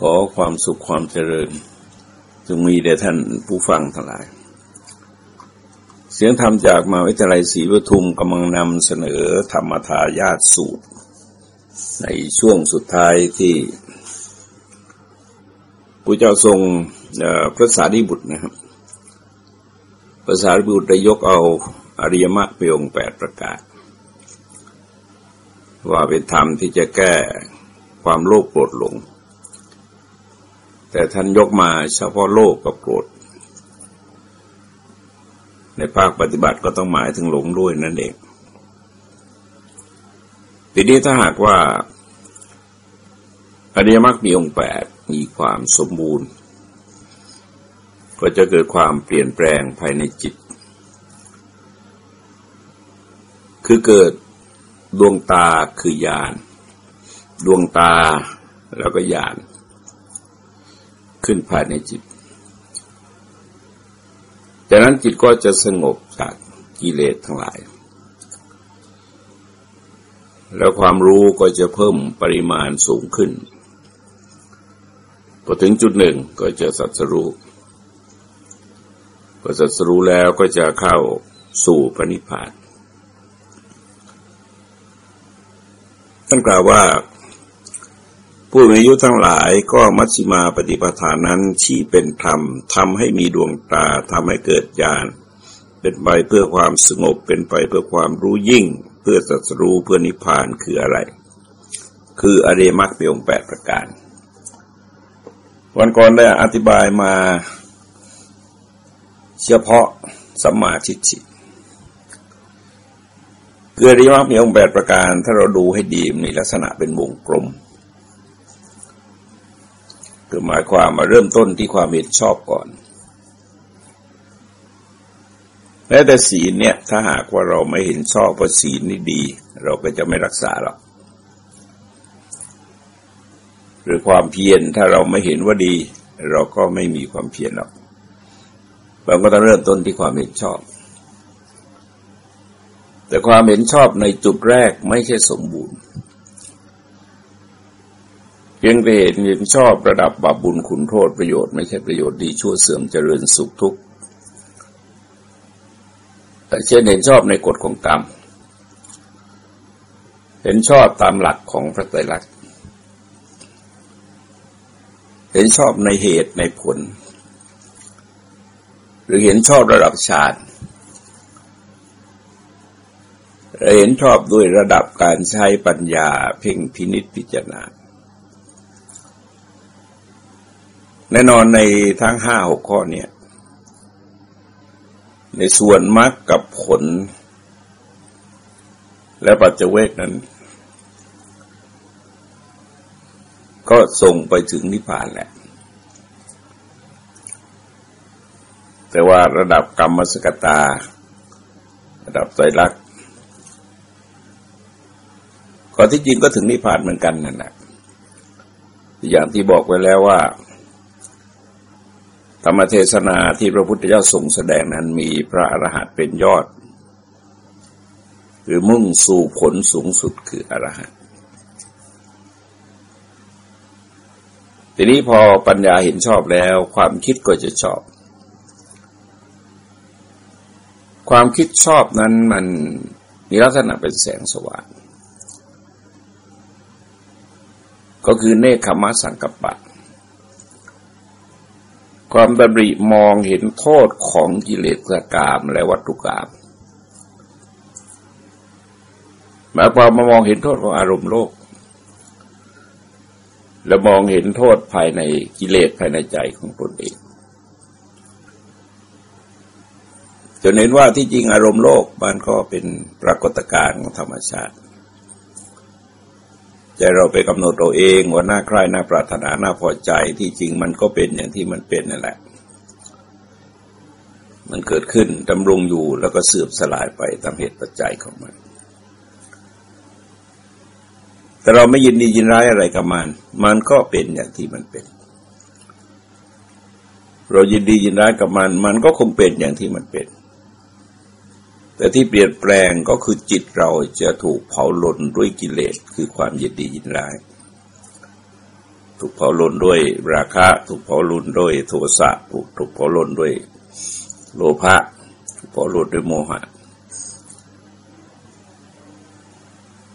ขอความสุขความเจริญจงมีแด่ท่านผู้ฟังทั้งหลาย เสียงธรรมจากมาวิทยาลัยศรีปทุมกำลังนำเสนอธรรมทายาทสูตร ในช่วงสุดท้ายที่พระเจ้าทรงพระสารีบุตรนะครับพระสารีบุตรได้ยกเอาอริยมรรคไปองแปดประกาศ ว่าเป็นธรรมที่จะแก้ความโลภโกรธหลง แต่ท่านยกมาเฉพาะโลกกับโกรธ ในภาคปฏิบัติก็ต้องหมายถึงหลงด้วยนั่นเอง ทีนี้ถ้าหากว่าอริยมรรคมีองค์แปดมีความสมบูรณ์ ก็จะเกิดความเปลี่ยนแปลงภายในจิต คือเกิดดวงตาคือญาณดวงตาแล้วก็ญาณ ขึ้นภายในจิต จากนั้นจิตก็จะสงบจากกิเลสทั้งหลาย แล้วความรู้ก็จะเพิ่มปริมาณสูงขึ้น พอถึงจุดหนึ่งก็จะสัตสรู้พอสัตสรู้แล้วก็จะเข้าสู่พระนิพพานท่านกล่าวว่า ผู้มีอายุทั้งหลายก็มัชฌิมาปฏิปทานนั้นชี้เป็นธรรมทำให้มีดวงตาทำให้เกิดญาณเป็นไปเพื่อความสงบเป็นไปเพื่อความรู้ยิ่ง เพื่อสัจรู้เพื่อนิพพานคืออะไร คืออริมักเป็นองค์แปดประการ วันก่อนได้อธิบายมาเฉพาะสัมมาทิฏฐิคืออริมักมีองค์แปดประการ ถ้าเราดูให้ดีมีลักษณะเป็นวงกลม คือหมายความมาเริ่มต้นที่ความเห็นชอบก่อนแม้แต่ศีลเนี่ยถ้าหากว่าเราไม่เห็นชอบว่าศีลนี่ดี เราก็จะไม่รักษาหรอกหรือความเพียรถ้าเราไม่เห็นว่าดี เราก็ไม่มีความเพียรหรอกเราก็ต้องเริ่มต้นที่ความเห็นชอบ แต่ความเห็นชอบในจุดแรกไม่ใช่สมบูรณ์ เพียงแต่เห็นชอบระดับบาบุญคุณโทษประโยชน์ไม่ใช่ประโยชน์ดีชั่วเสื่อมเจริญสุขทุกข์แต่เช่นเห็นชอบในกฎของกรรม เห็นชอบตามหลักของพระไตรลักษณ์ เห็นชอบในเหตุในผล หรือเห็นชอบระดับฌานเห็นชอบด้วยระดับการใช้ปัญญาเพ่งพินิษพิจารณา แน่นอนในทั้งห้าหกข้อเนี่ย ในส่วนมรรคกับผล และปัจเจเวกนั้น ก็ส่งไปถึงนิพพานแหละ แต่ว่าระดับกรรมสกตา ระดับใจรักก็ที่จริงก็ถึงนิพพานเหมือนกันนั่นแหละอย่างที่บอกไว้แล้วว่า ธรรมเทศนาที่พระพุทธเจ้าทรงแสดงนั้นมีพระอรหันต์เป็นยอด คือมุ่งสู่ผลสูงสุดคืออรหันต์ทีนี้พอปัญญาเห็นชอบแล้ว ความคิดก็จะชอบ ความคิดชอบนั้นมันมีลักษณะเป็นแสงสว่างก็คือเนคขมัสังกัปปะ ความดำริมองเห็นโทษของกิเลสกามและวัตถุกรรมหมายความมามองเห็นโทษของอารมณ์โลก และมองเห็นโทษภายในกิเลสภายในใจของตนเองจนเห็นว่าที่จริงอารมณ์โลกมันก็เป็นปรากฏการณ์ของธรรมชาติ ใจเราไปกำหนดเราเองว่าหน้าใคร่หน้าปรารถนาหน้าพอใจที่จริงมันก็เป็นอย่างที่มันเป็นนั่นแหละ มันเกิดขึ้นดำรงอยู่แล้วก็เสื่อมสลายไปตามเหตุปัจจัยของมัน แต่เราไม่ยินดียินร้ายอะไรกับมัน มันก็เป็นอย่างที่มันเป็น เรายินดียินร้ายกับมัน มันก็คงเป็นอย่างที่มันเป็น แต่ที่เปลี่ยนแปลงก็คือจิตเราจะถูกเผาหลนด้วยกิเลสคือความยินดียินร้าย ถูกเผาลนด้วยราคะ ถูกเผาลนด้วยโทสะถูกถูกเผาลนด้วยโลภะถูกเผาลนด้วยโมหะ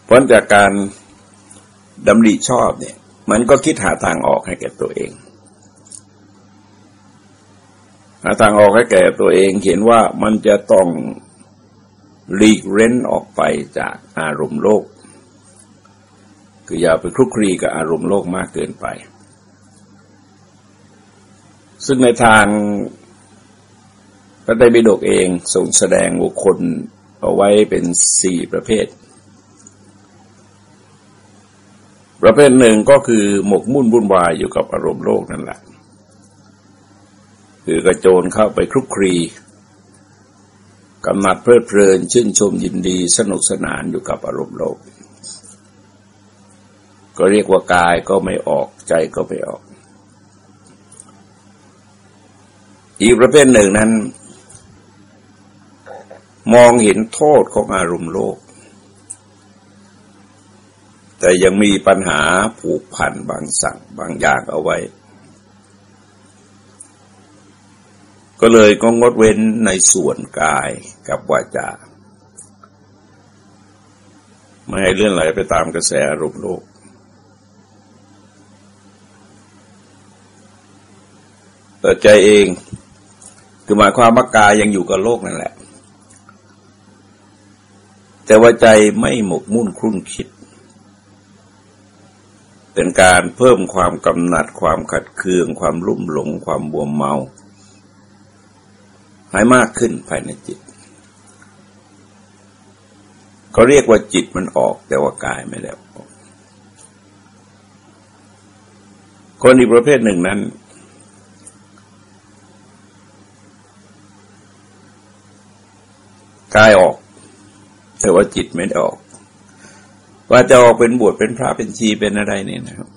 ผลจากการดำริชอบเนี่ย มันก็คิดหาทางออกให้แก่ตัวเอง หาทางออกให้แก่ตัวเองเห็นว่ามันจะต้อง หลีกเร้นออกไปจากอารมณ์โลก คืออย่าไปคลุกคลีกับอารมณ์โลกมากเกินไป ซึ่งในทางพระไตรปิฎกเองทรงแสดงบุคคลเอาไว้เป็นสี่ประเภท ประเภทหนึ่งก็คือหมกมุ่นวุ่นวายอยู่กับอารมณ์โลกนั่นแหละ คือกระโจนเข้าไปคลุกคลี กำหนัดเพลิดเพลินชื่นชมยินดีสนุกสนานอยู่กับอารมณ์โลก ก็เรียกว่ากายก็ไม่ออกใจก็ไม่ออก อีกประเภทหนึ่งนั้น มองเห็นโทษของอารมณ์โลก แต่ยังมีปัญหาผูกพันบางสั่งบางอย่างเอาไว้ ก็เลยก็งดเว้นในส่วนกายกับวาจา ไม่ให้เลื่อนไหลไปตามกระแสอารมณ์โลก แต่ใจเองคือหมายความว่ากายยังอยู่กับโลกนั่นแหละ แต่ว่าใจไม่หมกมุ่นครุ่นคิด เป็นการเพิ่มความกำหนัดความขัดเคือง ความรุ่มหลง ความบวมเมา ให้มากขึ้นภายในจิตเขาเรียกว่าจิตมันออกแต่ว่ากายไม่ได้ออกคนอีกประเภทหนึ่งนั้น กายออก แต่ว่าจิตไม่ได้ออก ว่าจะออกเป็นบวชเป็นพระเป็นชีเป็นอะไรนี่นะครับ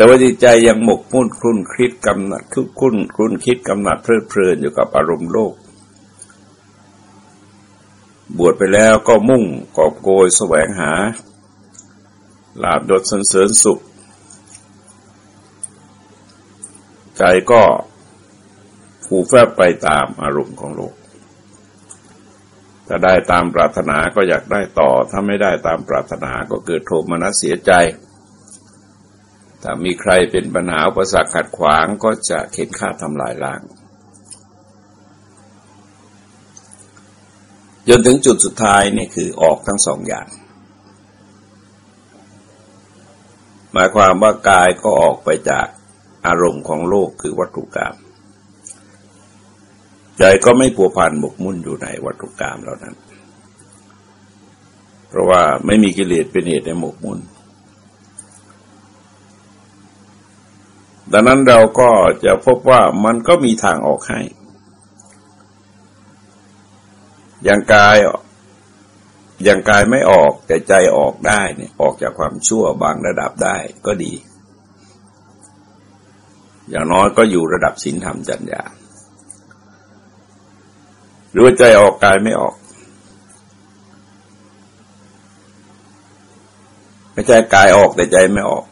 แต่ว่าจิตใจยังหมกมุ่นคลุ่นคิดกำหนัดคุคุ้นคลุ่นคิดกำหนัดเพลิดเพลินอยู่กับอารมณ์โลก บวชไปแล้วก็มุ่งกอบโกยแสวงหาลาบดดสันเสริญสุข ใจก็ผูกแฝบไปตามอารมณ์ของโลก ถ้าได้ตามปรารถนาก็อยากได้ต่อ ถ้าไม่ได้ตามปรารถนาก็เกิดโทมนัสเสียใจ ถ้ามีใครเป็นปัญหาอุปสรรคขัดขวางก็จะเข็นฆ่าทำลายล้างจนถึงจุดสุดท้ายนี่คือออกทั้งสองอย่าง หมายความว่ากายก็ออกไปจากอารมณ์ของโลกคือวัตถุกรรมใจก็ไม่ผัวพันหมกมุ่นอยู่ในวัตถุกรรมเหล่านั้น เพราะว่าไม่มีกิเลสเป็นเหตุในหมกมุ่น ดังนั้นเราก็จะพบว่ามันก็มีทางออกให้ อย่างกายอย่างกายไม่ออกแต่ใจออกได้เนี่ยออกจากความชั่วบางระดับได้ก็ดี อย่างน้อยก็อยู่ระดับศีลธรรมจัญญาหรือว่าใจออกกายไม่ออกไม่ใช่กายออกแต่ใจไม่ออก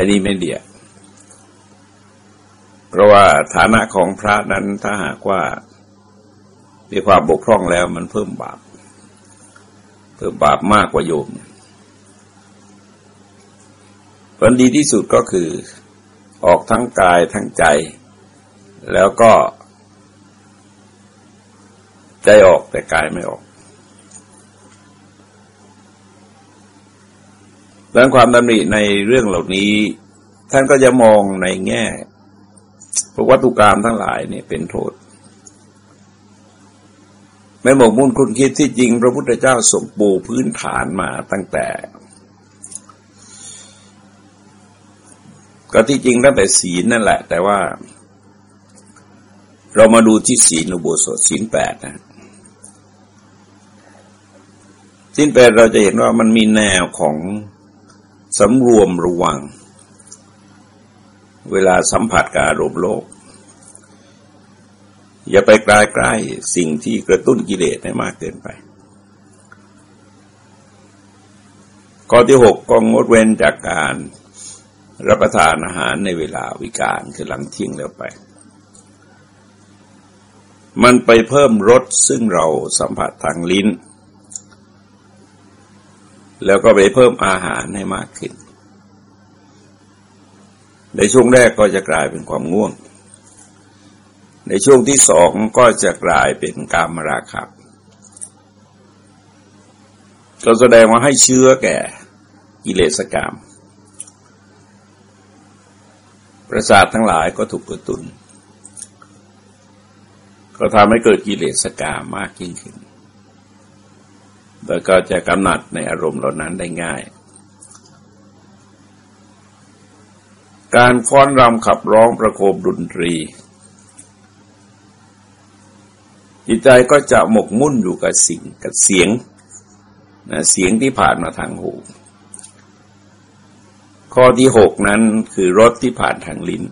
อันนี้ไม่เดียเพราะว่าฐานะของพระนั้นถ้าหากว่ามีความบกพร่องแล้วมันเพิ่มบาป เพิ่มบาปมากกว่าโยมผลดีที่สุดก็คือออกทั้งกายทั้งใจ แล้วก็ ใจออกแต่กายไม่ออก ดังความดำริในเรื่องเหล่านี้ ท่านก็จะมองในแง่พวกวัตถุกรรมทั้งหลายเนี่ยเป็นโทษ ไม่หมกมุ่นคุณคิดที่จริงพระพุทธเจ้าส่งปูพื้นฐานมาตั้งแต่ ก็ที่จริงตั้งแต่ศีลนั่นแหละ แต่ว่า เรามาดูที่ศีลอุโบสถศีลแปดนะศีลแปดเราจะเห็นว่ามันมีแนวของ สำรวมระวัง เวลาสัมผัสกับอารมณ์โลก อย่าไปใกล้ใกล้สิ่งที่กระตุ้นกิเลสให้มากเกินไป ข้อที่หกก็งดเว้นจากการรับประทานอาหารในเวลาวิการคือหลังเที่ยงแล้วไป มันไปเพิ่มรสซึ่งเราสัมผัสทางลิ้น แล้วก็ไปเพิ่มอาหารให้มากขึ้น ในช่วงแรกก็จะกลายเป็นความง่วง ในช่วงที่สองก็จะกลายเป็นกามราคะก็แสดงว่าให้เชื้อแก่กิเลสกรรมประสาททั้งหลายก็ถูกกระตุน ก็ทำให้เกิดกิเลสกามมากยิ่งขึ้น แล้วก็จะกำหนัดในอารมณ์เหล่านั้นได้ง่าย การฟ้อนรำขับร้องประโคมดนตรี จิตใจก็จะหมกมุ่นอยู่กับสิ่งกับเสียงนะเสียงที่ผ่านมาทางหู ข้อที่หกนั้นคือรสที่ผ่านทางลิ้น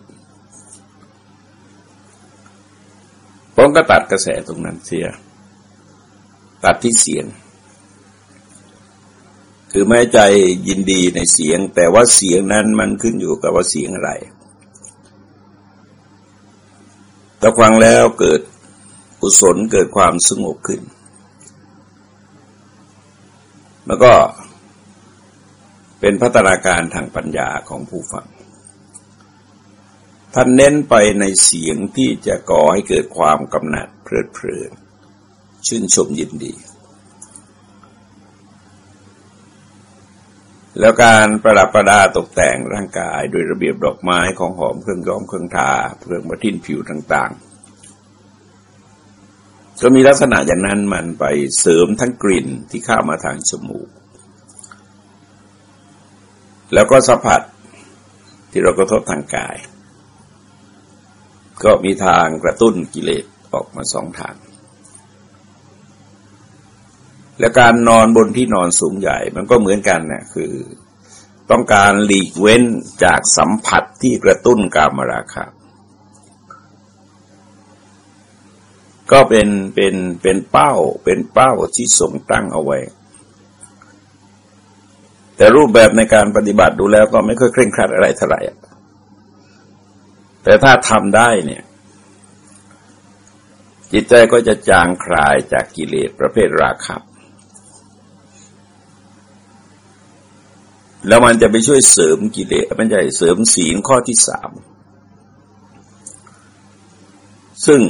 ผมก็ตัดกระแสตรงนั้นเสีย ตัดที่เสียง คือแม้ใจยินดีในเสียง แต่ว่าเสียงนั้นมันขึ้นอยู่กับว่าเสียงอะไรถ้าฟังแล้วเกิดกุศลเกิดความสงบขึ้น แล้วก็เป็นพัฒนาการทางปัญญาของผู้ฟัง ท่านเน้นไปในเสียงที่จะก่อให้เกิดความกำหนัดเพลิดเพลิน ชื่นชมยินดี แล้วการประดับประดาตกแต่งร่างกายโดยระเบียบดอกไม้ของหอมเครื่องย้อมเครื่องทาเครื่องมาทิ้นผิวต่างๆ ก็มีลักษณะอย่างนั้นมันไปเสริมทั้งกลิ่นที่เข้ามาทางจมูก แล้วก็สัมผัสที่เรากระทบทางกาย ก็มีทางกระตุ้นกิเลสออกมาสองทาง และการนอนบนที่นอนสูงใหญ่ มันก็เหมือนกันนะคือ ต้องการหลีกเว้นจากสัมผัสที่กระตุ้นกามราคะก็เป็นเป็นเป็นเป้าเป็นเป้าที่ส่งตั้งเอาไว้ แต่รูปแบบในการปฏิบัติดูแล้วก็ไม่ค่อยเคร่งครัดอะไรเท่าไหร่แต่ถ้าทำได้เนี่ย จิตใจก็จะจางคลายจากกิเลสประเภทราคะ แล้วมันจะไปช่วยเสริมกิเลสมันจะเสริมศีลข้อที่สามซึ่ง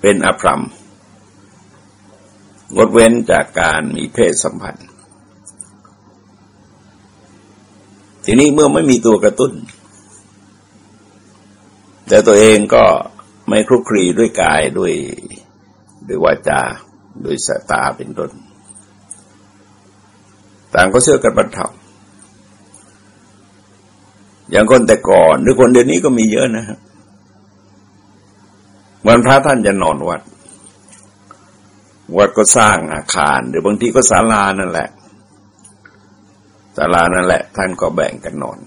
เป็นอภรรมงดเว้นจากการมีเพศสัมพันธ์ ทีนี้เมื่อไม่มีตัวกระตุ้น แต่ตัวเองก็ไม่คลุกคลีด้วยกายด้วยด้วยวาจาด้วยสายตาเป็นต้น ต่างก็เชื่อกันบรรเทา อย่างคนแต่ก่อน หรือคนเดี๋ยวนี้ก็มีเยอะนะฮะวันพระท่านจะนอนวัด วัดก็สร้างอาคาร หรือบางทีก็ศาลานั่นแหละศาลานั่นแหละ ท่านก็แบ่งกันนอน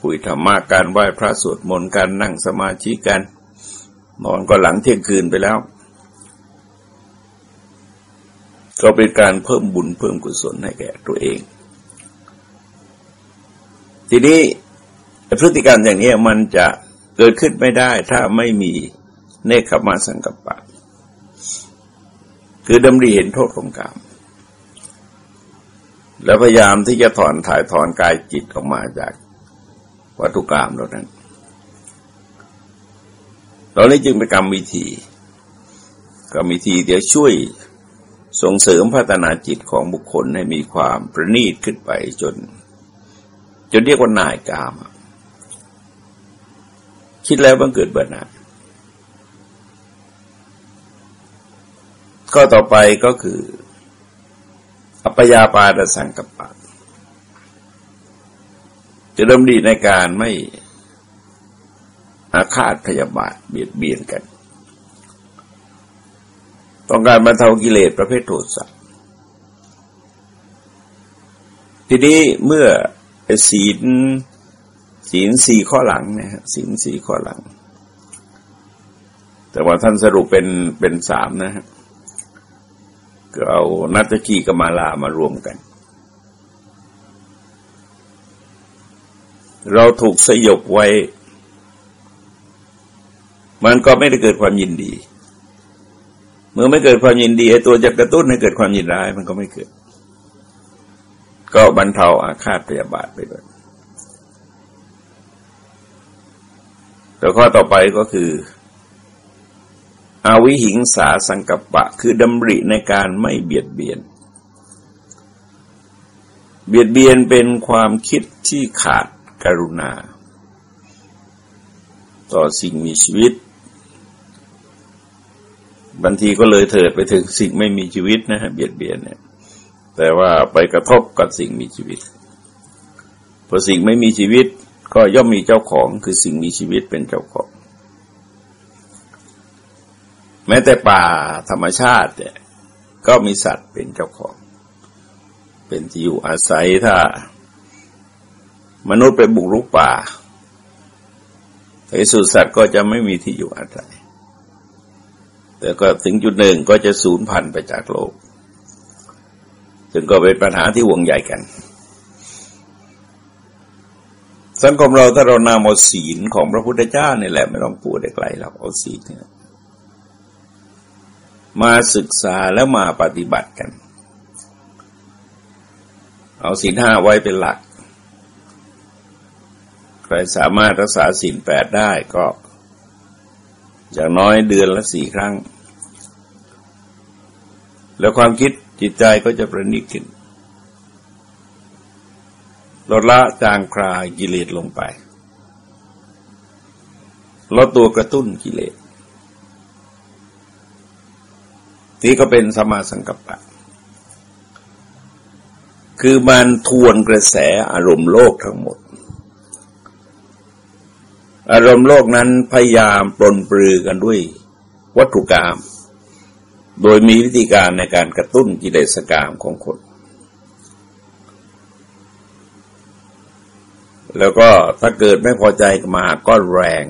คุยธรรมะการไหว้พระสวดมนต์การนั่งสมาธิกัน นอนก็หลังเที่ยงคืนไปแล้วก็เป็นการเพิ่มบุญเพิ่มกุศลให้แก่ตัวเอง ทีนี้พฤติกรรมอย่างนี้มันจะเกิดขึ้นไม่ได้ถ้าไม่มีเนคขมาสังกัปปะ คือดำริเห็นโทษของกรรมแล้วพยายามที่จะถอนถ่ายถอนกายจิตออกมาจากวัตถุกรรมเหล่านั้นตอนนี้จึงเป็นกรรมวิธีกรรมวิธีเดี๋ยวช่วยส่งเสริมพัฒนาจิตของบุคคลให้มีความประณีตขึ้นไปจน นเรียกว่านายกาม คิดแล้วบังเกิดเบื่อหน่ายก็ต่อไปก็คือ อัปยาปาดสังกปะจะเริ่มดีในการไม่อาฆาตพยาบาทเบียดเบียนกัน ต้องการบรรเทากิเลสประเภทโทสะทีนี้เมื่อ ศีลศีลสี่ข้อหลังนะฮะศีลสี่ข้อหลัง แต่ว่าท่านสรุปเป็นเป็นสามนะฮะก็เอานัตจีกับมาลามารวมกัน เราถูกสยบไว้ มันก็ไม่ได้เกิดความยินดี เมื่อไม่เกิดความยินดีไอ้ตัวจะกระตุ้นให้เกิดความยินร้ายมันก็ไม่เกิด ก็บรรเทาอาฆาตพยาบาทไปด้วยแต่ข้อต่อไปก็คืออาวิหิงสาสังกัปปะ คือดำริในการไม่เบียดเบียน เบียดเบียนเป็นความคิดที่ขาดกรุณา ต่อสิ่งมีชีวิตบางทีก็เลยเถิดไปถึงสิ่งไม่มีชีวิตนะฮะเบียดเบียนเนี่ย แต่ว่าไปกระทบกับสิ่งมีชีวิตพอสิ่งไม่มีชีวิตก็ย่อมมีเจ้าของคือสิ่งมีชีวิตเป็นเจ้าของ แม้แต่ป่าธรรมชาติเนี่ยก็มีสัตว์เป็นเจ้าของ เป็นที่อยู่อาศัยถ้า มนุษย์ไปบุกรุกป่าในสุดสัตว์ก็จะไม่มีที่อยู่อาศัยแต่ก็ถึงจุดหนึ่งก็จะสูญพันธุ์ไปจากโลก ซึ่งก็เป็นปัญหาที่วงใหญ่กัน สังคมเราถ้าเรานำเอาศีลของพระพุทธเจ้านี่แหละไม่ต้องพูดได้ไกลเราเอาศีลเนี่ยมาศึกษาแล้วมาปฏิบัติกัน เอาศีลห้าไว้เป็นหลัก ใครสามารถรักษาศีลแปดได้ก็อย่างน้อยเดือนละสี่ครั้ง แล้วความคิด จิตใจก็จะประณีตขึ้นลดละจางคลายกิเลสลงไปลดตัวกระตุ้นกิเลสนี่ก็เป็นสมาสังกัปปะ คือมันทวนกระแสอารมณ์โลกทั้งหมด อารมณ์โลกนั้นพยายามปลนปลือกันด้วยวัตถุกรรม โดยมีวิธีการในการกระตุ้นกิเลสกรรมของคน แล้วก็ถ้าเกิดไม่พอใจมาก็แรง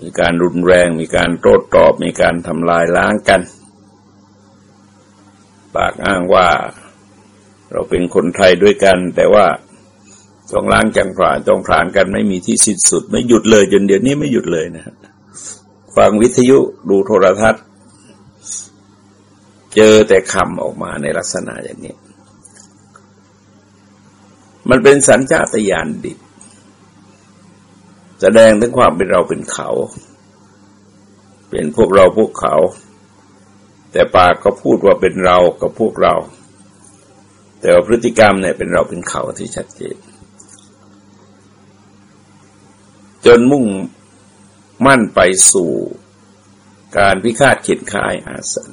มีการรุนแรง มีการโต้ตอบ มีการทำลายล้างกัน ปากอ้างว่าเราเป็นคนไทยด้วยกัน แต่ว่าต้องล้างจังผาต้องผานกันไม่มีที่สิ้นสุด ไม่หยุดเลยจนเดี๋ยวนี้ไม่หยุดเลยนะฟังวิทยุดูโทรทัศน์ เจอแต่คำออกมาในลักษณะอย่างนี้ มันเป็นสัญชาตญาณดิบแสดงถึงความเป็นเราเป็นเขา เป็นพวกเราพวกเขา แต่ปากก็พูดว่าเป็นเรากับพวกเรา แต่ว่าพฤติกรรมเนี่ยเป็นเราเป็นเขาที่ชัดเจน จนมุ่งมั่นไปสู่การพิฆาตเข็นค่ายอาสัน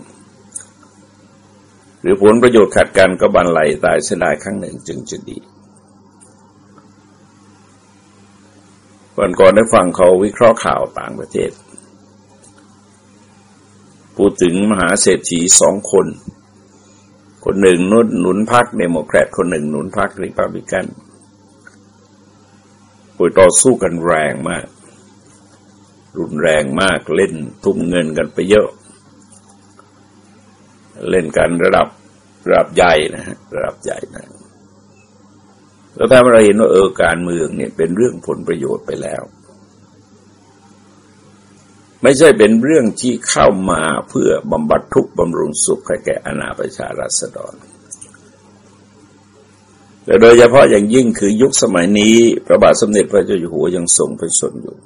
หรือผลประโยชน์ขัดกันก็บันไลตายเสียดายครั้งหนึ่งจึงจะดีวันก่อนได้ฟังเขาวิเคราะห์ข่าวต่างประเทศ พูดถึงมหาเศรษฐีสองคน คนหนึ่งนุนหนุนพักเดโมแครตคนหนึ่งหนุนพักริพับลิกันปุยต่อสู้กันแรงมาก รุนแรงมากเล่นทุ่มเงินกันไปเยอะ เล่นกันระดับระดับใหญ่นะฮะระดับใหญ่นะแล้วถ้าเราเห็นว่าเออการเมืองเนี่ยเป็นเรื่องผลประโยชน์ไปแล้ว ไม่ใช่เป็นเรื่องที่เข้ามาเพื่อบำบัดทุกข์บำรุงสุขให้แก่อนาประชารัษฎรแต่โดยเฉพาะอย่างยิ่งคือยุคสมัยนี้ พระบาทสมเด็จพระเจ้าอยู่หัวยังทรงเป็นสนอยู่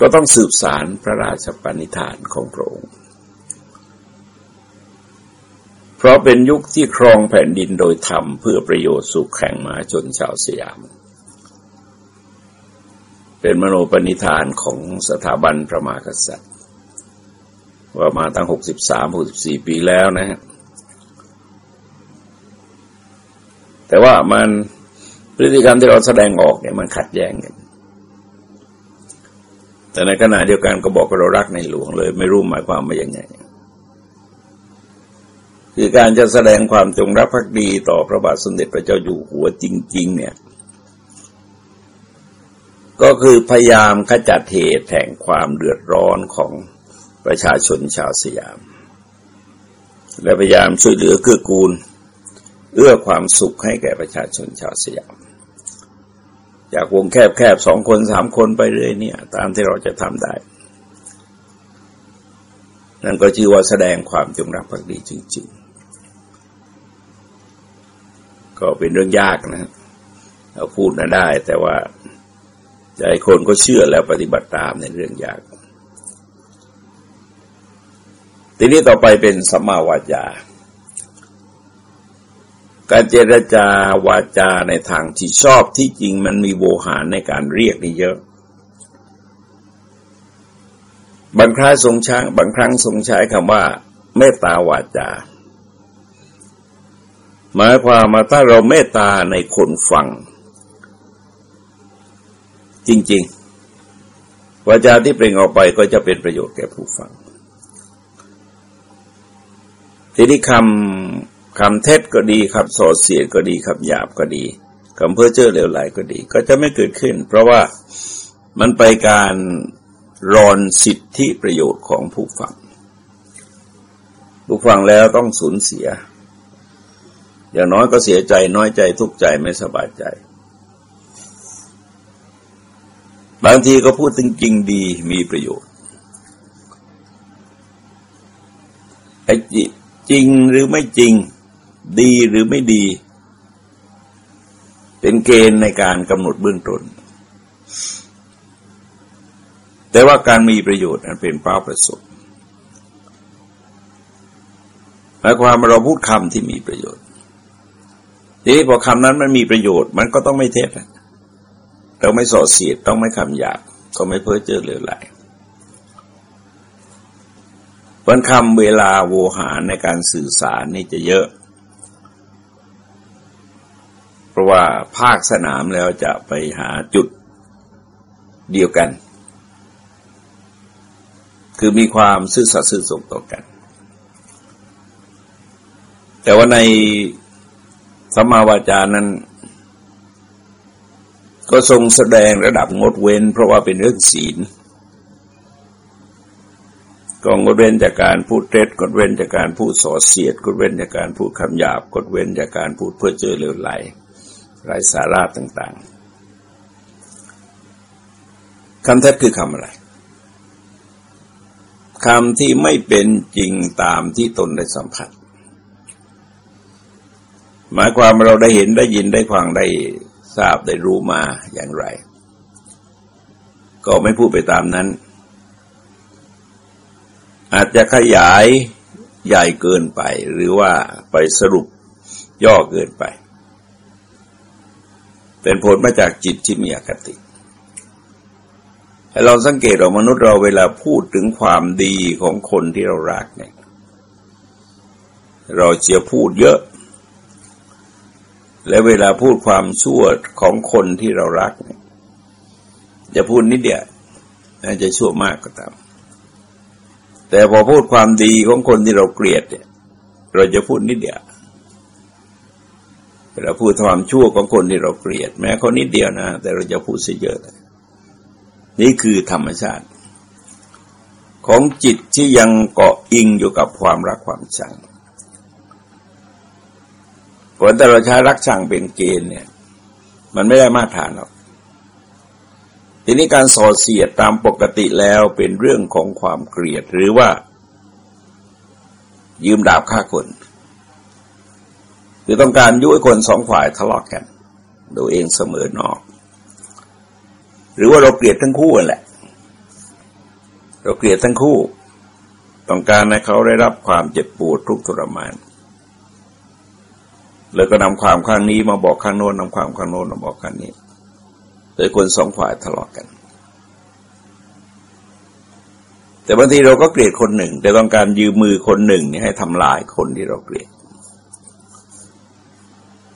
ก็ต้องสืบสารพระราชปณิธานของพระองค์ เพราะเป็นยุคที่ครองแผ่นดินโดยธรรมเพื่อประโยชน์สุขแข่งมาจนชาวสยาม เป็นมโนปณิธานของสถาบันพระมหากษัตริย์ ว่ามาตั้งหกสิบสามหกสิบสี่ปีแล้วนะฮะแต่ว่ามันพฤติกรรมที่เราแสดงออกเนี่ยมันขัดแย้งกัน แต่ในขณะเดียวกันก็บอกว่าเรารักในหลวงเลย ไม่รู้หมายความว่าอย่างไง คือการจะแสดงความจงรักภักดีต่อพระบาทสมเด็จพระเจ้าอยู่หัวจริง ๆ เนี่ย ก็คือพยายามขจัดเหตุแห่งความเดือดร้อนของประชาชนชาวสยาม และพยายามช่วยเหลือเกื้อกูล เอื้อความสุขให้แก่ประชาชนชาวสยาม จากวงแคบๆสองคนสามคนไปเรื่อยเนี่ย ตามที่เราจะทำได้ นั่นก็ชื่อว่าแสดงความจงรักภักดีจริง ๆ ก็เป็นเรื่องยากนะเราพูดนะได้ แต่ว่าใจคนก็เชื่อแล้วปฏิบัติตามในเรื่องยาก ทีนี้ต่อไปเป็นสัมมาวาจาการเจรจาวาจาในทางที่ชอบที่จริงมันมีโวหารในการเรียกนี่เยอะ บางครั้งทรงช้างบางครั้งทรงใช้คำว่าเมตตาวาจา หมายความมาถ้าเราเมตตาในคนฟัง จริง ๆ วาจาที่เปล่งออกไปก็จะเป็นประโยชน์แก่ผู้ฟัง ทีนี้คำคำเท็จก็ดีคำสอดเสียดก็ดีคำหยาบก็ดีคำเพ้อเจ้อเหลวไหลก็ดี ก็จะไม่เกิดขึ้น เพราะว่ามันไปการรอนสิทธิประโยชน์ของผู้ฟัง ผู้ฟังแล้วต้องสูญเสีย อย่างน้อยก็เสียใจน้อยใจทุกข์ใจไม่สบายใจ บางทีก็พูดจริงดีมีประโยชน์ไอ้จิจริงหรือไม่จริง ดีหรือไม่ดี เป็นเกณฑ์ในการกำหนดเบื้องต้นแต่ว่าการมีประโยชน์นั้นเป็นเป้าประสบหมายความเราพูดคำที่มีประโยชน์ ทีนี้พอคำนั้นมันมีประโยชน์ มันก็ต้องไม่เท็จเราไม่ส่อเสียดต้องไม่คำหยาบก็ไม่เพ้อเจ้อเหลือไหลวันคำเวลาโวหารในการสื่อสารนี่จะเยอะ เพราะว่าภาคสนามแล้วจะไปหาจุดเดียวกัน คือมีความซื่อสัตย์ซื่อสงต่อกัน แต่ว่าใน สมาวาจานั้น ก็ทรงแสดงระดับงดเว้น เพราะว่าเป็นเรื่องศีลก็งดเว้นจากการพูดเท็จกดเว้นจากการพูดส่อเสียดกดเว้นจากการพูดคำหยาบกดเว้นจากการพูดเพื่อเจอเลือไหลไร้สาระต่างๆคำเท็จคือคำอะไรคำที่ไม่เป็นจริงตามที่ตนได้สัมผัส หมายความเราได้เห็นได้ยินได้ฟังได้ทราบได้รู้มาอย่างไร ก็ไม่พูดไปตามนั้น อาจจะขยายใหญ่เกินไป หรือว่าไปสรุปย่อเกินไป เป็นผลมาจากจิตที่มีอคติให้เราสังเกตว่ามนุษย์เราเวลาพูดถึงความดีของคนที่เรารักเนี่ย เราจะพูดเยอะ และเวลาพูดความชั่วของคนที่เรารักเนี่ยจะพูดนิดเดียวอาจจะชั่วมากก็ตาม แต่พอพูดความดีของคนที่เราเกลียดเนี่ยเราจะพูดนิดเดียวเราพูดความชั่วของคนที่เราเกลียด แม้เขานิดเดียวนะ แต่เราจะพูดเสียเยอะนี่คือธรรมชาติ ของจิตที่ยังเกาะอิงอยู่กับความรักความชัง ผลแต่เราใช้รักชังเป็นเกณฑ์เนี่ย มันไม่ได้มาตรฐานหรอก ทีนี้การส่อเสียดตามปกติแล้วเป็นเรื่องของความเกลียดหรือว่า ยืมดาบฆ่าคนคือต้องการยุให้คนสองฝ่ายทะเลาะกกันโดยเองเสมอนอก หรือว่าเราเกลียดทั้งคู่แหละ เราเกลียดทั้งคู่ ต้องการให้เขาได้รับความเจ็บปวดทุกข์ทรมาน เลยก็นำความข้างนี้มาบอกข้างโน้นนำความข้างโน้นมาบอกข้างนี้โดยคนสองฝ่ายทะเลาะกกัน แต่บางทีเราก็เกลียดคนหนึ่ง แต่ต้องการยืมมือคนหนึ่งนี่ให้ทำลายคนที่เราเกลียด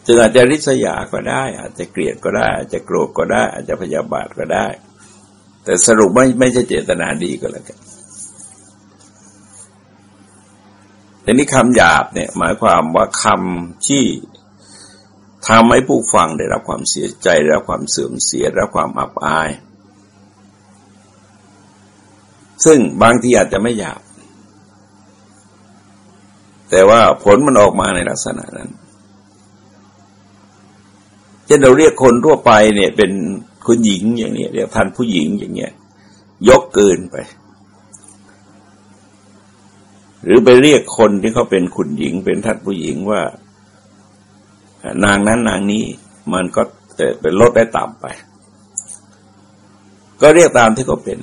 จึงอาจจะริษยาก็ได้ อาจจะเกลียดก็ได้ อาจจะโกรธก็ได้ อาจจะพยาบาทก็ได้ แต่สรุปไม่ไม่ใช่เจตนาดีก็แล้วกัน แต่นี้คำหยาบเนี่ยหมายความว่าคำที่ทำให้ผู้ฟังได้รับความเสียใจได้รับความเสื่อมเสียได้รับความอับอาย ซึ่งบางทีอาจจะไม่หยาบ แต่ว่าผลมันออกมาในลักษณะนั้นเช่นเราเรียกคนทั่วไปเนี่ยเป็นคุณหญิงอย่างนี้เรียกท่านผู้หญิงอย่างเงี้ยยกเกินไป หรือไปเรียกคนที่เขาเป็นคุณหญิง เป็นท่านผู้หญิงว่า นางนั้นนางนี้มันก็เป็นลดได้ต่ำไป ก็เรียกตามที่เขาเป็น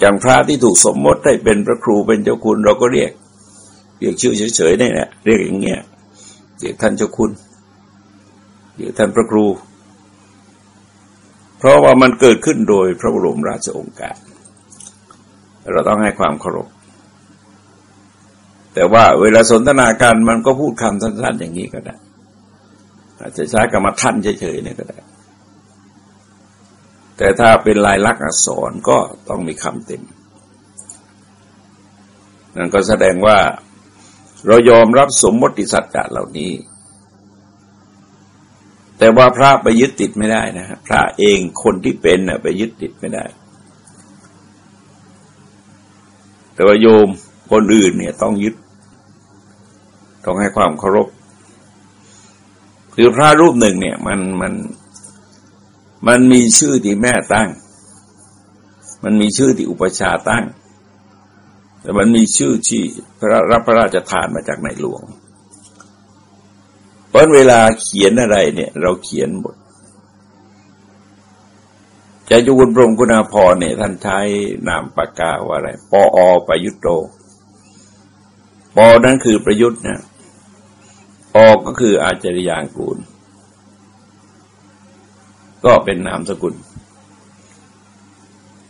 อย่างพระที่ถูกสมมติได้เป็นพระครูเป็นเจ้าคุณ เราก็เรียก เรียกชื่อเฉยๆนี่แหละเรียกอย่างเงี้ยเรียกท่านเจ้าคุณเรียกท่านพระครู เพราะว่ามันเกิดขึ้นโดยพระบรมราชโองการ เราต้องให้ความเคารพ แต่ว่าเวลาสนทนากันมันก็พูดคำสั้นๆอย่างนี้ก็ได้ อาจจะใช้กรรมท่านเฉยๆเนี่ยก็ได้ แต่ถ้าเป็นลายลักษณ์อักษรก็ต้องมีคำเต็ม นั่นก็แสดงว่าเรายอมรับสมมติสัจจะเหล่านี้ แต่ว่าพระไปยึดติดไม่ได้นะฮะพระเองคนที่เป็นน่ะไปยึดติดไม่ได้ แต่ว่าโยมคนอื่นเนี่ยต้องยึด ต้องให้ความเคารพ คือพระรูปหนึ่งเนี่ย มันมัน มันมีชื่อที่แม่ตั้ง มันมีชื่อที่อุปชาตั้ง แต่มันมีชื่อที่พระรับพระราชทานมาจากในหลวงเพราะเวลาเขียนอะไรเนี่ย เราเขียนหมด จจุกุลพรมกุณาพรเนี่ยท่านใช้นามปากกาว่าอะไร ปออประยุทธ์โต ปอนั้นคือประยุทธ์นะออก็คืออาจริยางกูล ก็เป็นนามสกุล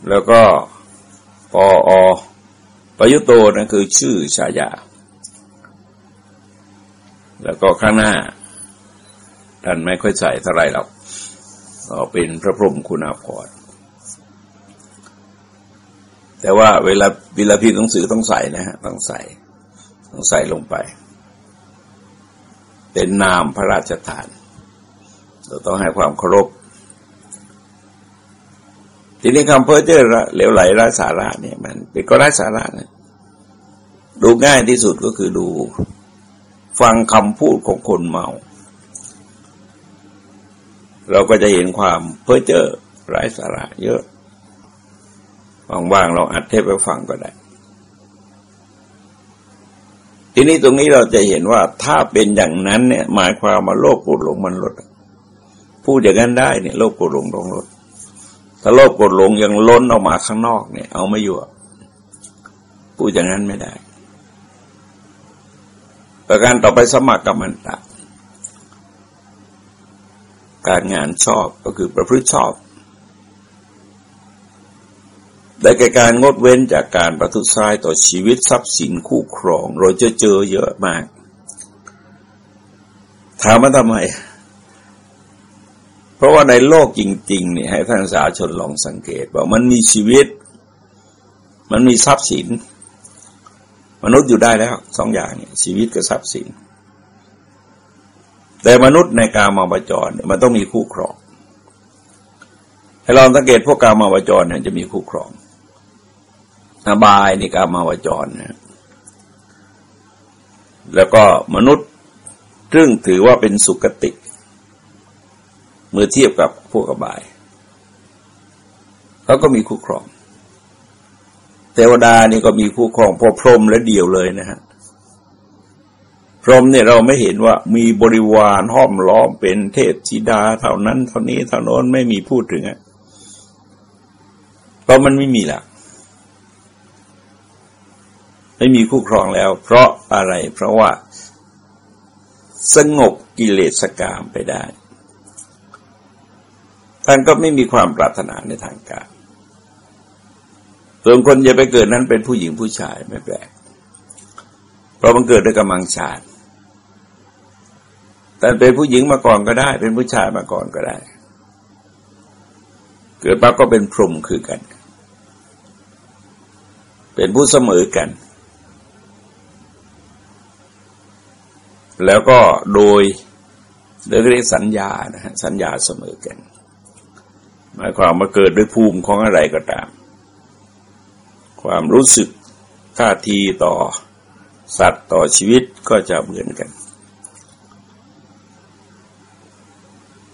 แล้วก็ปออประยุโตนั่นคือชื่อฉายา แล้วก็ข้างหน้าท่านไม่ค่อยใส่เท่าไรหรอก ก็เป็นพระพรหมคุณาภรณ์แต่ว่าเวลาเวลาพิมพ์หนังสือต้องใส่นะฮะต้องใส่ ต้องใส่ลงไป เป็นนามพระราชทานเราต้องให้ความเคารพทีนี้คำเพ้อเจ้อเหลวไหลไร้สาระเนี่ยมันเป็นก็ไร้สาระนะดูง่ายที่สุดก็คือดู ฟังคำพูดของคนเมา เราก็จะเห็นความเพ้อเจ้อไร้สาระเยอะว่างๆเราอัดเทปไปฟังก็ได้ ทีนี้ตรงนี้เราจะเห็นว่าถ้าเป็นอย่างนั้นเนี่ย หมายความมาโลภโกรธหลงมันลด พูดอย่างนั้นได้เนี่ยโลภโกรธหลงต้องลด ถ้าโลภโกรธหลงยังล้นออกมาข้างนอกเนี่ย เอาไม่อยู่พูดอย่างนั้นไม่ได้ ประการต่อไปสมัครกับมันตะ การงานชอบก็คือประพฤติชอบได้แก่การงดเว้นจากการประทุษร้ายต่อชีวิตทรัพย์สินคู่ครอง เราจะเจอเยอะมาก ถามมาทำไม เพราะว่าในโลกจริงๆเนี่ยให้ท่านสาชนลองสังเกตว่ามันมีชีวิต มันมีทรัพย์สิน มนุษย์อยู่ได้แล้วสองอย่างเนี่ยชีวิตกับทรัพย์สิน แต่มนุษย์ในการมาบจรมันต้องมีคู่ครองให้ลองสังเกตพวกการมาบจรเนี่ยจะมีคู่ครองอบายในกามาวจรนะแล้วก็มนุษย์ซึ่งถือว่าเป็นสุกติเมื่อเทียบกับพวกอบายเขาก็มีคู่ครอง เทวดานี่ก็มีคู่ครองพอพรมและเดียวเลยนะฮะ รมเนี่ยเราไม่เห็นว่ามีบริวารห้อมล้อมเป็นเทพธิดาเท่านั้นเท่านี้เท่านั้นไม่มีพูดถึงอะเพราะมันไม่มีละไม่มีคู่ครองแล้ว เพราะอะไร เพราะว่าสงบกิเลสกามไปได้ท่านก็ไม่มีความปรารถนาในทางการส่วนคนจะไปเกิดนั้นเป็นผู้หญิงผู้ชายไม่แปลก เพราะมันเกิดด้วยกำลังชาติ แต่เป็นผู้หญิงมาก่อนก็ได้ เป็นผู้ชายมาก่อนก็ได้ เกิดปั๊บก็เป็นพรหมคือกัน เป็นผู้เสมอกัน แล้วก็โดยเรียกสัญญานะฮะสัญญาเสมอกัน หมายความมาเกิดด้วยภูมิของอะไรก็ตาม ความรู้สึกท่าทีต่อสัตว์ต่อชีวิตก็จะเหมือนกัน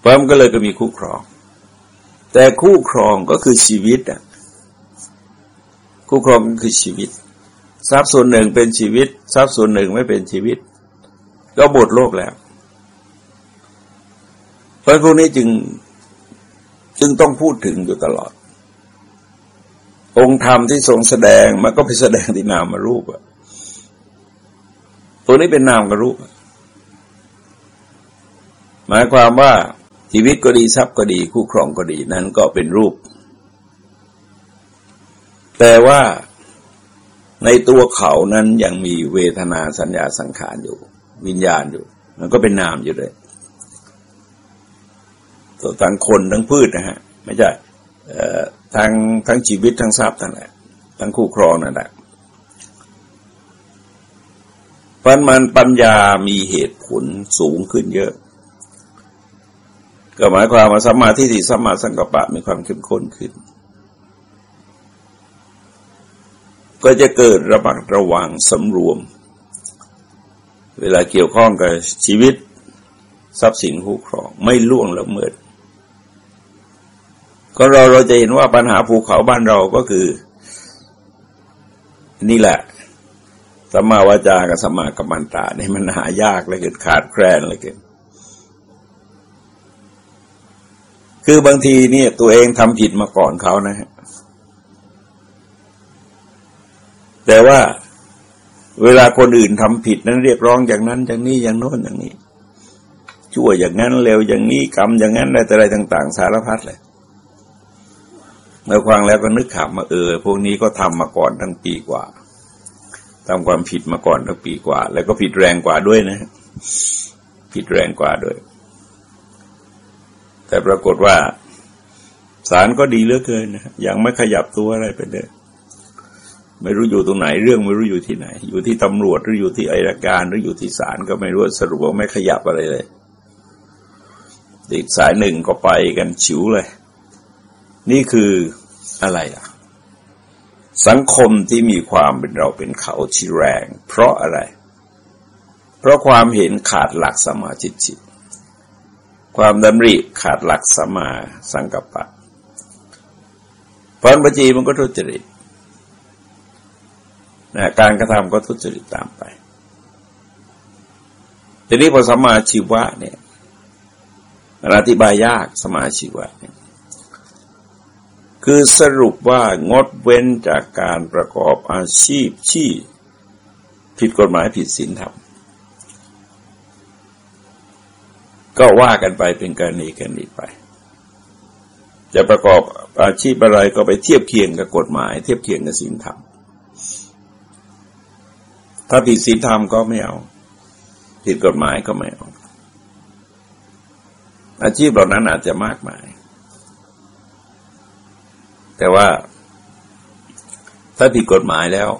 เพราะมันก็เลยก็มีคู่ครอง แต่คู่ครองก็คือชีวิตอะคู่ครองก็คือชีวิต ทรัพย์ส่วนหนึ่งเป็นชีวิต ทรัพย์ส่วนหนึ่งไม่เป็นชีวิต ก็หมดโลกแล้ว เพราะพวกนี้จึงจึงต้องพูดถึงอยู่ตลอด องค์ธรรมที่ทรงแสดงมันก็ไปแสดงที่นามารูปอะตัวนี้เป็นนามกับรูป หมายความว่า ชีวิตก็ดีทรัพย์ก็ดีคู่ครองก็ดีนั้นก็เป็นรูป แต่ว่าในตัวเขานั้นยังมีเวทนาสัญญาสังขารอยู่ วิญญาณอยู่ มันก็เป็นนามอยู่เลยตัวทั้งคนทั้งพืชนะฮะ ไม่ใช่ทั้งทั้งชีวิตทั้งทรัพย์ทั้งแหละทั้งคู่ครองนั่นแหละเพราะมันปัญญามีเหตุผลสูงขึ้นเยอะ ก็หมายความว่าสัมมาทิฏฐิสัมมาสังกัปปะมีความเข้มข้นขึ้น ก็จะเกิดระมัดระวังสำรวม เวลาเกี่ยวข้องกับชีวิตทรัพย์สินคู่ครองไม่ล่วงละเมิดก็เราเราจะเห็นว่าปัญหาภูเขาบ้านเราก็คือ นี่แหละสัมมาวาจากับสัมมากัมมันตาเนี่ยมันหายากเลยเกิดขาดแคลนเลยเกิด คือบางทีเนี่ยตัวเองทำผิดมาก่อนเขานะฮะแต่ว่าเวลาคนอื่นทำผิดนั้นเรียกร้องอย่างนั้นอย่างนี้อย่างโน้นอย่างนี้ ชั่วอย่างนั้นเร็วอย่างนี้กรรมอย่างนั้นอะไรแต่อะไรต่าง ๆ สารพัดเลยเมื่อฟังแล้วก็นึกขำมาเออ พวกนี้ก็ทำมาก่อนทั้งปีกว่าทำความผิดมาก่อนตั้งปีกว่า แล้วก็ผิดแรงกว่าด้วยนะ ผิดแรงกว่าด้วย แต่ปรากฏว่าศาลก็ดีเหลือเกินนะยังไม่ขยับตัวอะไรไปเลยไม่รู้อยู่ตรงไหนเรื่องไม่รู้อยู่ที่ไหน อยู่ที่ตำรวจหรืออยู่ที่อายการหรืออยู่ที่ศาลก็ไม่รู้สรุปว่าไม่ขยับอะไรเลยอีกสายหนึ่งก็ไปกันฉิวเลย นี่คืออะไรอะ สังคมที่มีความเป็นเราเป็นเขาที่แรง เพราะอะไร เพราะความเห็นขาดหลักสมาจิจิต ความดำริขาดหลักสมาสังกัปปะพราะปัจจีมันก็ทุจริตนะการกระทำก็ทุจริตตามไป ทีนี้พอสมาชีวะเนี่ยอธิบายยากสมาชีวะเนี่ยคือสรุปว่างดเว้นจากการประกอบอาชีพที่ผิดกฎหมายผิดศีลธรรม ก็ว่ากันไปเป็นกรณีกันนีไป จะประกอบอาชีพอะไรก็ไปเทียบเคียงกับกฎหมาย เทียบเคียงกับศีลธรรม ถ้าผิดศีลธรรมก็ไม่เอา ผิดกฎหมายก็ไม่เอา อาชีพเหล่านั้นอาจจะมากมาย แต่ว่าถ้าผิดกฎหมายแล้ว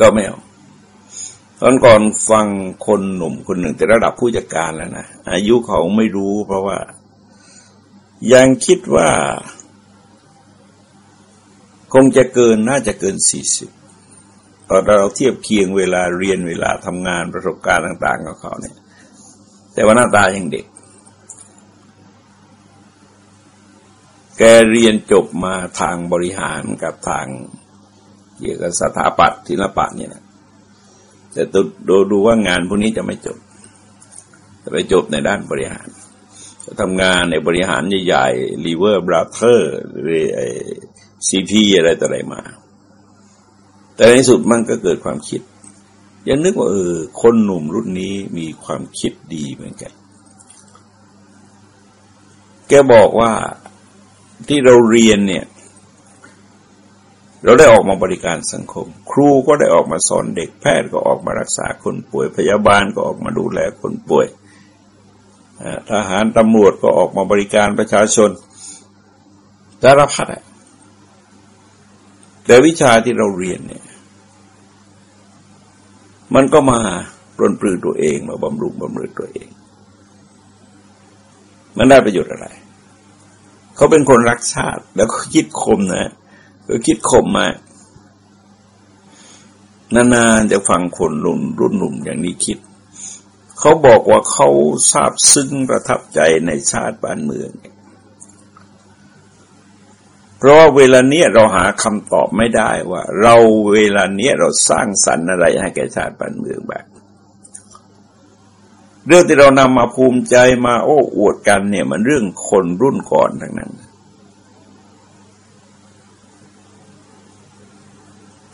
ก็ไม่เอา ตอนก่อนฟังคนหนุ่มคนหนึ่งแต่ระดับผู้จัดการแล้วนะอายุเขาไม่รู้เพราะว่า ยังคิดว่า คงจะเกินน่าจะเกินสี่สิบตอนเราเทียบเคียงเวลาเรียนเวลาทำงานประสบการณ์ต่าง ๆ ของเขาเนี่ย แต่ว่าหน้าตายังเด็ก แกเรียนจบมาทางบริหารกับทางเกี่ยวกับสถาปัตย์ศิลปะเนี่ยนะ แต่ดูดูว่างานพวกนี้จะไม่จบ จะไปจบในด้านบริหารจะทำงานในบริหารใหญ่ๆลีเวอร์บราเธอร์หรือไอซีพีอะไรต่ออะไรมา แต่ในสุดมันก็เกิดความคิด ยังนึกว่าเออคนหนุ่มรุ่นนี้มีความคิดดีเหมือนกัน แกบอกว่าที่เราเรียนเนี่ย เราได้ออกมาบริการสังคม ครูก็ได้ออกมาสอนเด็กแพทย์ก็ออกมารักษาคนป่วย พยาบาลก็ออกมาดูแลคนป่วยทหารตำรวจก็ออกมาบริการประชาชนสารพัดแต่วิชาที่เราเรียนเนี่ย มันก็มาปลนปลือตัวเองมาบำรุงบำรุงตัวเอง มันได้ประโยชน์อะไร เขาเป็นคนรักชาติ แล้วก็คิดคมนะ ก็คิดคมมานานๆจะฟังคนรุ่นรุ่นหนุ่มอย่างนี้คิด เขาบอกว่าเขาทราบซึ้งประทับใจในชาติบ้านเมือง เพราะว่าเวลาเนี้ยเราหาคำตอบไม่ได้ว่า เราเวลาเนี้ยเราสร้างสรรค์อะไรให้แก่ชาติบ้านเมืองแบบเรื่องที่เรานำมาภูมิใจมาโอ้อวดกันเนี่ยมันเรื่องคนรุ่นก่อนทั้งนั้น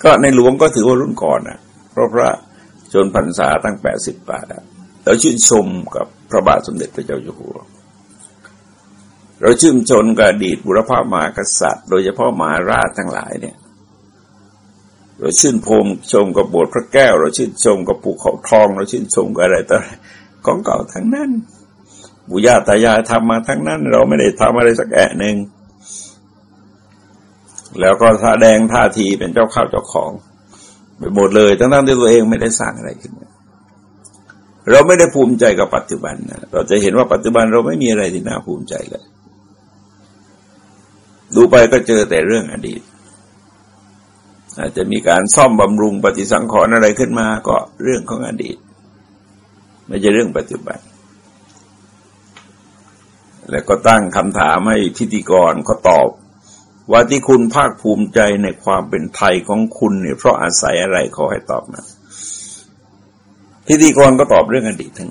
ก็ในหลวงก็ถือว่ารุ่นก่อนนะเพราะพระจนพรรษาตั้งแปดสิบปาทเราชื่นชมกับพระบาทสมเด็จพระเจ้าอยู่หัว เราชื่นชมกับอดีตบุรพามหากษัตริย์ โดยเฉพาะมหาราชทั้งหลายเนี่ย เราชื่นชมชมกับโบสถ์พระแก้ว เราชื่นชมกับภูเขาทอง เราชื่นชมกับอะไรต่อของเก่าทั้งนั้นบุญญาตายายทำมาทั้งนั้น เราไม่ได้ทำอะไรสักแอะหนึ่ง แล้วก็แสดงท่าทีเป็นเจ้าข้าวเจ้าของ ไปหมดเลยทั้งๆที่ตัวเองไม่ได้สร้างอะไรขึ้นมาเราไม่ได้ภูมิใจกับปัจจุบันนะเราจะเห็นว่าปัจจุบันเราไม่มีอะไรที่น่าภูมิใจเลย ดูไปก็เจอแต่เรื่องอดีต อาจจะมีการซ่อมบำรุงปฏิสังขรณ์อะไรขึ้นมาก็เรื่องของอดีต ไม่ใช่เรื่องปัจจุบัน แล้วก็ตั้งคำถามให้พิธีกรเขาตอบ ว่าที่คุณภาคภูมิใจในความเป็นไทยของคุณเนี่ยเพราะอาศัยอะไรขอให้ตอบนะพิธีกรก็ตอบเรื่องอดีตทั้ง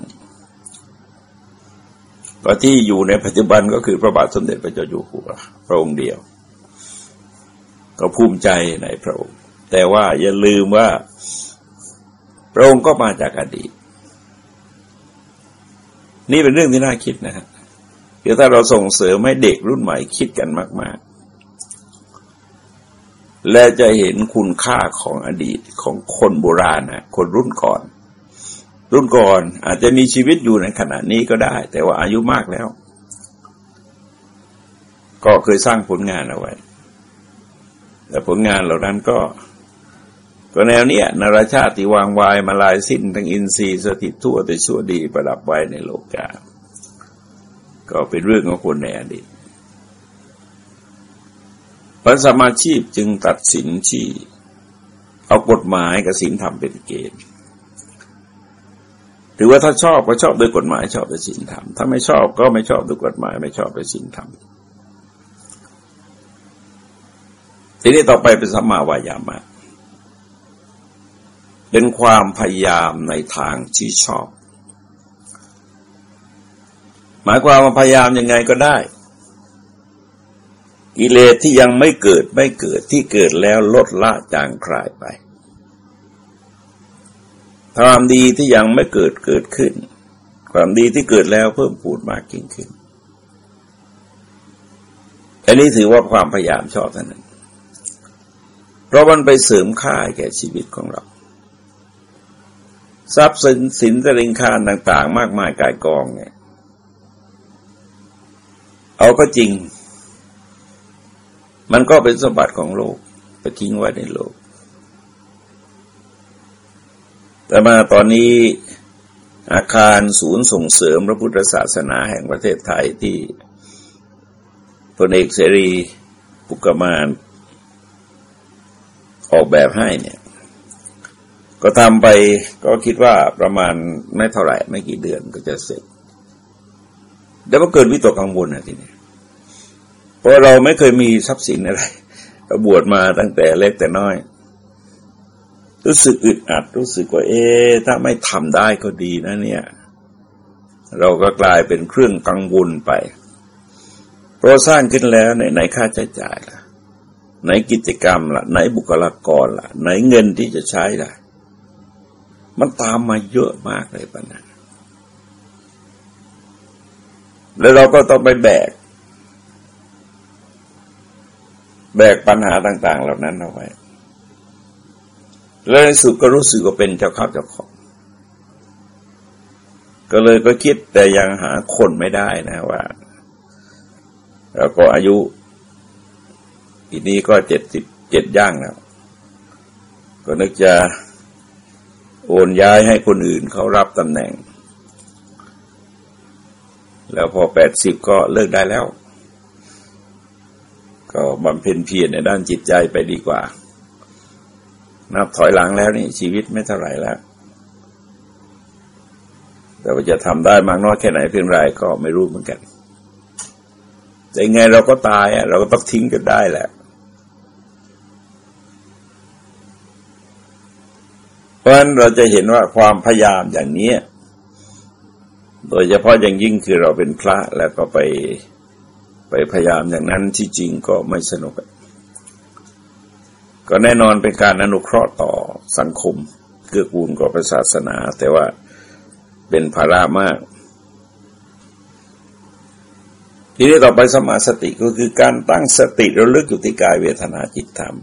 ก็ที่อยู่ในปัจจุบันก็คือพระบาทสมเด็จพระเจ้าอยู่หัวพระองค์เดียว ก็ภูมิใจในพระองค์ แต่ว่าอย่าลืมว่าพระองค์ก็มาจากอดีต นี่เป็นเรื่องที่น่าคิดนะฮะคือถ้าเราส่งเสริมให้เด็กรุ่นใหม่คิดกันมากๆ และจะเห็นคุณค่าของอดีตของคนโบราณนะคนรุ่นก่อน รุ่นก่อนอาจจะมีชีวิตอยู่ในขณะนี้ก็ได้ แต่ว่าอายุมากแล้ว ก็เคยสร้างผลงานเอาไว้ แต่ผลงานเหล่านั้นก็ ก็แนวเนี้ยนราชาติวางวายมาลายสิ้น ทั้งอินทรีย์สถิตทั่วแต่ชั่วดีประดับไว้ในโลกาก็เป็นเรื่องของคนในอดีต พระสมาชีพจึงตัดสินที่เอากฎหมายกับศีลธรรมเป็นเกณฑ์ถือว่าถ้าชอบก็ชอบโดยกฎหมายชอบโดยศีลธรรม ถ้าไม่ชอบก็ไม่ชอบโดยกฎหมาย ไม่ชอบโดยศีลธรรม ทีนี้ต่อไปเป็นสัมมาวายามะ เป็นความพยายามในทางที่ชอบ หมายความว่าพยายามยังไงก็ได้ กิเลสที่ยังไม่เกิดไม่เกิดที่เกิดแล้วลดละจางคลายไปความดีที่ยังไม่เกิดเกิดขึ้น ความดีที่เกิดแล้วเพิ่มพูดมากยิ่งขึ้นอันนี้ถือว่าความพยายามชอบท่านั้น เพราะมันไปเสริมค่าแก่ชีวิตของเรา ทรัพย์สินสินสริงคารต่าง ๆ มากมายกายกองเนี่ย เอาก็จริง มันก็เป็นสมบัติของโลกไปทิ้งไว้ในโลก แต่มาตอนนี้อาคารศูนย์ส่งเสริมพระพุทธศาสนาแห่งประเทศไทยที่พลเอกเสรีปุกมานออกแบบให้เนี่ย ก็ทำไปก็คิดว่าประมาณไม่เท่าไหร่ไม่กี่เดือนก็จะเสร็จเดี๋ยวก็เกิดวิตกกังวลนะทีนี้ เพราะเราไม่เคยมีทรัพย์สินอะไรเราบวชมาตั้งแต่เล็กแต่น้อย รู้สึกอึดอัด รู้สึกว่า เอ๊ถ้าไม่ทำได้ก็ดีนะเนี่ย เราก็กลายเป็นเครื่องกังวลไปเพราะสร้างขึ้นแล้วในไหนค่าใช้จ่ายล่ะไหนกิจกรรมล่ะ ไหนบุคลากรล่ะ ไหนเงินที่จะใช้ล่ะ มันตามมาเยอะมากเลยปัญหาแล้วเราก็ต้องไปแบก แบกปัญหาต่าง ๆ เหล่านั้นเอาไว้ แล้วในสุดก็รู้สึกว่าเป็นเจ้าข้าวเจ้าของ ก็เลยก็คิดแต่ยังหาคนไม่ได้นะว่าแล้วก็อายุปีนี้ก็เจ็ดสิบเจ็ดย่างแล้ว ก็นึกจะโอนย้ายให้คนอื่นเขารับตำแหน่ง แล้วพอแปดสิบก็เลิกได้แล้ว ก็บำเพ็ญเพียรในด้านจิตใจไปดีกว่า นับถอยหลังแล้วนี่ชีวิตไม่เท่าไหร่แล้ว แต่ว่าจะทำได้มากน้อยแค่ไหนเพียงไรก็ไม่รู้เหมือนกันแต่ไงเราก็ตายอะเราก็ต้องทิ้งกันได้แหละเพราะฉะนั้นเราจะเห็นว่าความพยายามอย่างนี้ โดยเฉพาะอย่างยิ่งคือเราเป็นพระแล้วก็ไป ไปพยายามอย่างนั้นที่จริงก็ไม่สนุก ก็แน่นอนเป็นการอนุเคราะห์ต่อสังคม เกื้อกูลกับศาสนา แต่ว่าเป็นภาระมาก ทีนี้ต่อไปสมาสติก็คือการตั้งสติระลึกอยู่ที่กายเวทนาจิตธรรม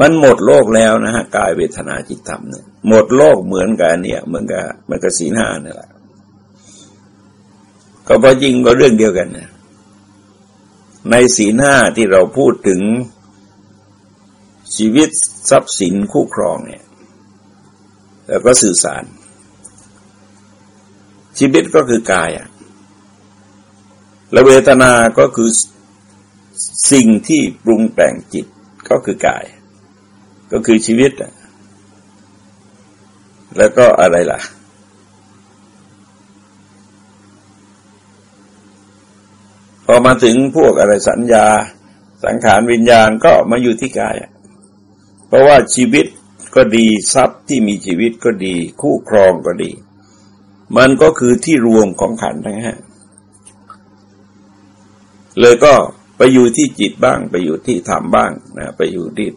มันหมดโลกแล้วนะฮะกายเวทนาจิตธรรมเนี่ยหมดโลกเหมือนกันเนี่ยเหมือนกับเหมือนกับสีหน้านี่แหละก็พอจริงก็เรื่องเดียวกันนะ ในสีหน้าที่เราพูดถึงชีวิตทรัพย์สินคู่ครองเนี่ย แล้วก็สื่อสาร ชีวิตก็คือกายอะและเวทนา ก็คือสิ่งที่ปรุงแต่งจิตก็คือกาย ก็คือชีวิตอะแล้วก็อะไรล่ะ พอมาถึงพวกอะไรสัญญา สังขารวิญญาณก็มาอยู่ที่กาย เพราะว่าชีวิตก็ดีทรัพย์ที่มีชีวิตก็ดี คู่ครองก็ดี มันก็คือที่รวมของขันทั้งห้าเลยก็ไปอยู่ที่จิตบ้าง ไปอยู่ที่ธรรมบ้างนะไปอยู่ที่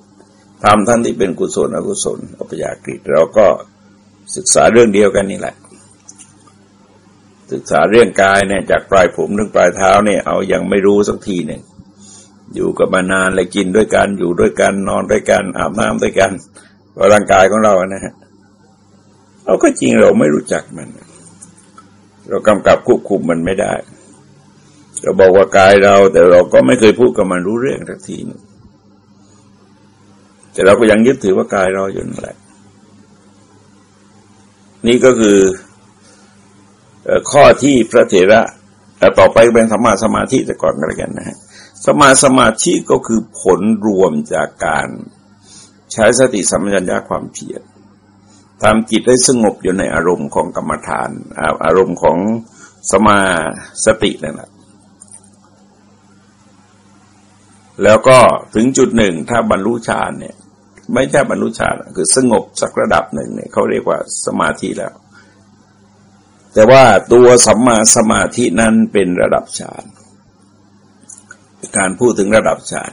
ธรรมท่านที่เป็นกุศลอกุศลอภิญากฤิเราก็ศึกษาเรื่องเดียวกันนี่แหละ ศึกษาเรื่องกายเนี่ยจากปลายผมถึงปลายเท้าเนี่ยเอายังไม่รู้สักทีหนึ่งอยู่กับมานานเลยกินด้วยกันอยู่ด้วยกันนอนด้วยกันอาบน้ำด้วยกันร่างกายของเรานะฮะเราก็จริงเราไม่รู้จักมัน เรากำกับควบคุมมันไม่ได้ เราบอกว่ากายเรา แต่เราก็ไม่เคยพูดกับมันรู้เรื่องทักทีนึงแต่เราก็ยังยึดถือว่ากายเราอยู่นั่นแหละ นี่ก็คือ ข้อที่พระเถระแต่ต่อไปเป็นสมาสมาธิแต่ก่อนก็แล้วกันนะฮะสมาสมาธิก็คือผลรวมจากการใช้สติสัมปชัญญะความเพียรทำจิตให้สงบอยู่ในอารมณ์ของกรรมฐาน อารมณ์ของสมาสตินั่นแหละแล้วก็ถึงจุดหนึ่งถ้าบรรลุฌานเนี่ย ไม่ใช่บรรลุฌานคือสงบสักระดับหนึ่งเนี่ยเขาเรียกว่าสมาธิแล้ว แต่ว่าตัวสัมมาสมาธินั้นเป็นระดับฌานการพูดถึงระดับฌาน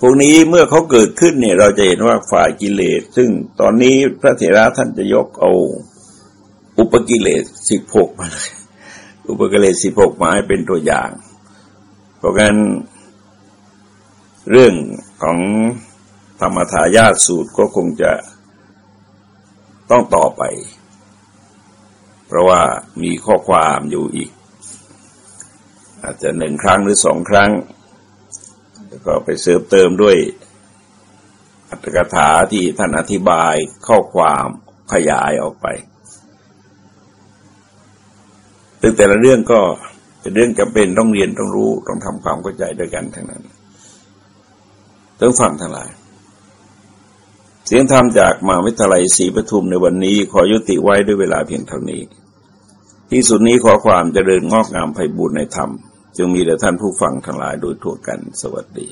พวกนี้เมื่อเขาเกิดขึ้นเนี่ยเราจะเห็นว่าฝ่ายกิเลส ซึ่งตอนนี้พระเถระท่านจะยกเอาอุปกิเลสสิบหกมาเลยอุปกิเลสสิบหกมาให้เป็นตัวอย่าง เพราะงั้นเรื่องของธรรมทายาทสูตรก็คงจะต้องต่อไป ราะว่ามีข้อความอยู่อีก อาจจะหนึ่งครั้งหรือสองครั้ง แล้วก็ไปเสริมเติมด้วยอัตถกถาที่ท่านอธิบายข้อความขยายออกไปซึ่งแต่ละเรื่องก็เป็นเรื่องจำเป็นต้องเรียนต้องรู้ต้องทำความเข้าใจด้วยกันทั้งนั้นต้องฟังทั้งหลายเสียงธรรมจากมหาวิทยาลัยศรีปทุมในวันนี้ขอยุติไว้ด้วยเวลาเพียงเท่านี้ ที่สุดนี้ขอความเจริญงอกงามไพบูรณ์ในธรรม จึงมีแต่ท่านผู้ฟังทั้งหลายโดยทั่วกันสวัสดี